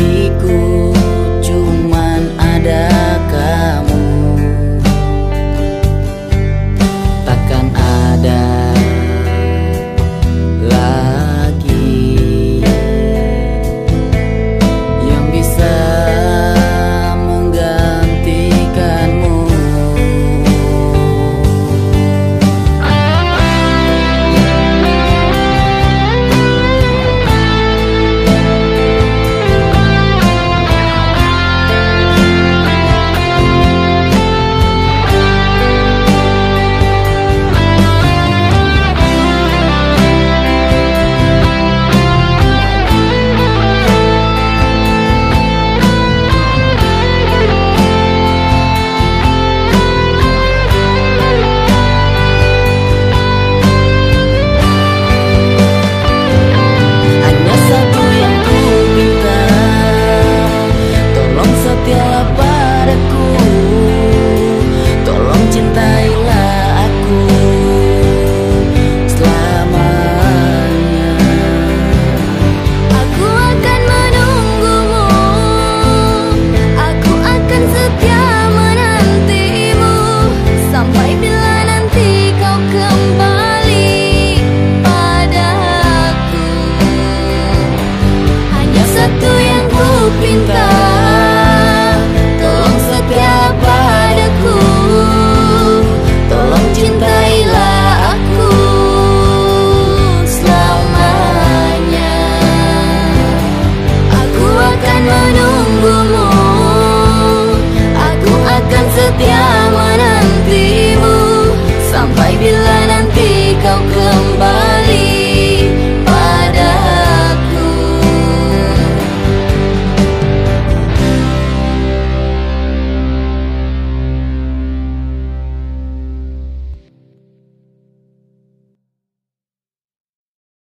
di ku